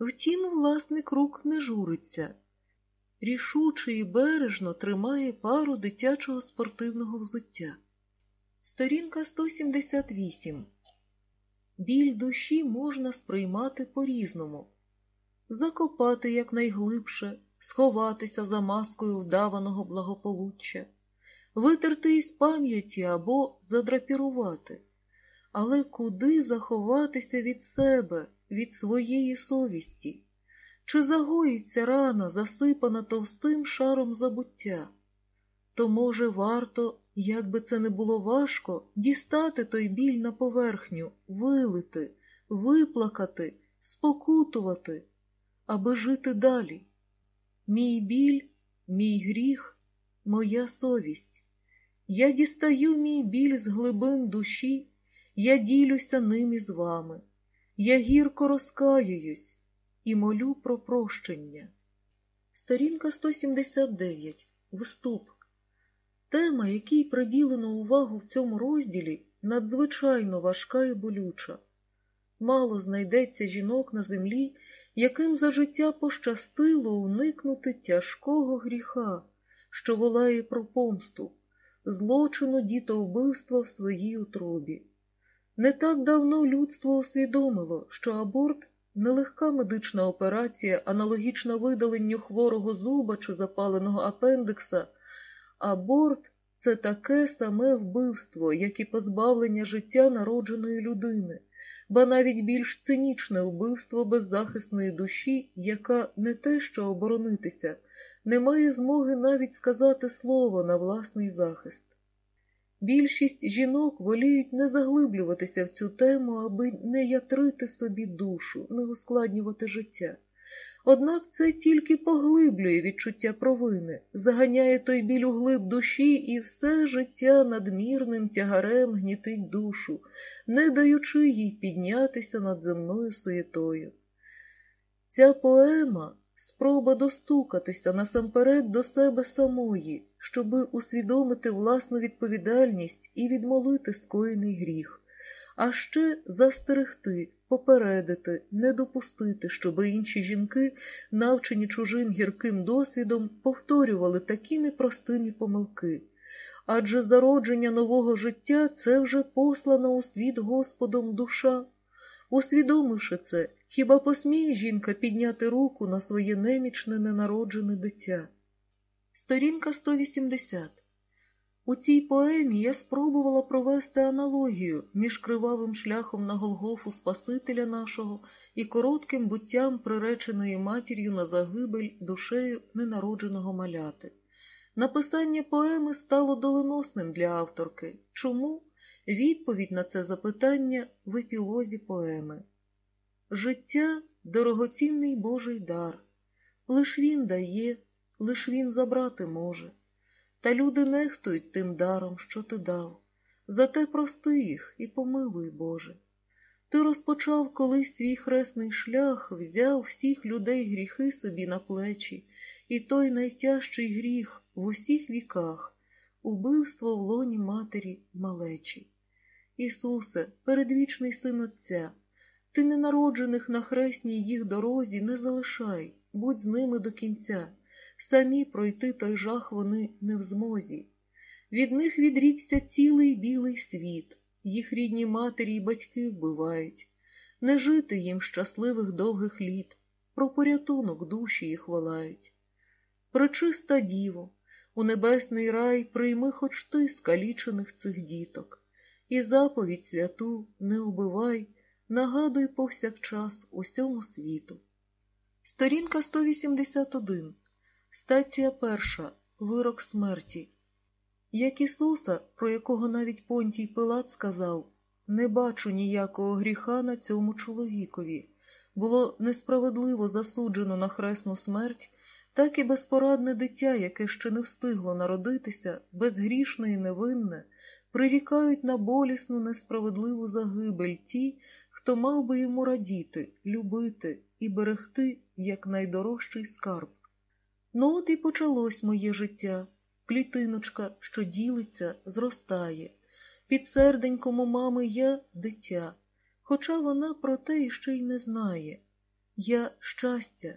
Втім, власник рук не журиться. Рішуче і бережно тримає пару дитячого спортивного взуття. Сторінка 178. Біль душі можна сприймати по-різному, закопати якнайглибше, сховатися за маскою вдаваного благополуччя, витерти із пам'яті або задрапірувати. Але куди заховатися від себе, від своєї совісті? Чи загоїться рана, засипана товстим шаром забуття? То, може, варто, як би це не було важко, дістати той біль на поверхню, вилити, виплакати, спокутувати, аби жити далі. Мій біль, мій гріх, моя совість. Я дістаю мій біль з глибин душі, я ділюся ним із вами. Я гірко розкаююсь і молю про прощення. Сторінка 179. Вступ. Тема, якій приділено увагу в цьому розділі, надзвичайно важка і болюча. Мало знайдеться жінок на землі, яким за життя пощастило уникнути тяжкого гріха, що волає про помсту, злочину дітовбивства в своїй утробі. Не так давно людство усвідомило, що аборт нелегка медична операція, аналогічна видаленню хворого зуба чи запаленого апендикса. Аборт це таке саме вбивство, як і позбавлення життя народженої людини, ба навіть більш цинічне вбивство беззахисної душі, яка не те що оборонитися, не має змоги навіть сказати слово на власний захист. Більшість жінок воліють не заглиблюватися в цю тему, аби не ятрити собі душу, не ускладнювати життя. Однак це тільки поглиблює відчуття провини, заганяє той біль у глиб душі і все життя надмірним тягарем гнітить душу, не даючи їй піднятися над земною суєтою. Ця поема спроба достукатися насамперед до себе самої, щоби усвідомити власну відповідальність і відмолити скоєний гріх, а ще застерегти, попередити, не допустити, щоби інші жінки, навчені чужим гірким досвідом, повторювали такі непростимі помилки. Адже зародження нового життя це вже послана у світ Господом душа. Усвідомивши це, хіба посміє жінка підняти руку на своє немічне ненароджене дитя? Сторінка 180. У цій поемі я спробувала провести аналогію між кривавим шляхом на Голгофу Спасителя нашого і коротким буттям приреченої матір'ю на загибель душею ненародженого маляти. Написання поеми стало доленосним для авторки. Чому? Відповідь на це запитання в епілозі поеми. Життя дорогоцінний Божий дар. Лиш він дає, лиш він забрати може. Та люди нехтують тим даром, що ти дав. Зате прости їх і помилуй, Боже. Ти розпочав колись свій хресний шлях, взяв всіх людей гріхи собі на плечі, і той найтяжчий гріх в усіх віках, убивство в лоні матері малечі. Ісусе, передвічний син Отця, ти ненароджених на хресній їх дорозі не залишай, будь з ними до кінця. Самі пройти той жах вони не в змозі. Від них відрікся цілий білий світ, їх рідні матері й батьки вбивають, не жити їм щасливих довгих літ, про порятунок душі їх волають. Прочиста діво, у небесний рай прийми хоч ти скалічених цих діток, і заповідь святу не убивай, нагадуй повсякчас усьому світу. Сторінка 181 Стація перша. Вирок смерті. Як Ісуса, про якого навіть Понтій Пилат сказав Не бачу ніякого гріха на цьому чоловікові, було несправедливо засуджено на хресну смерть, так і безпорадне дитя, яке ще не встигло народитися, безгрішне і невинне, прирікають на болісну несправедливу загибель ті, хто мав би йому радіти, любити і берегти як найдорожчий скарб. Ну от і почалось моє життя. Клітиночка, що ділиться, зростає. Під серденьком у мами я дитя, хоча вона про те іще й не знає. Я щастя,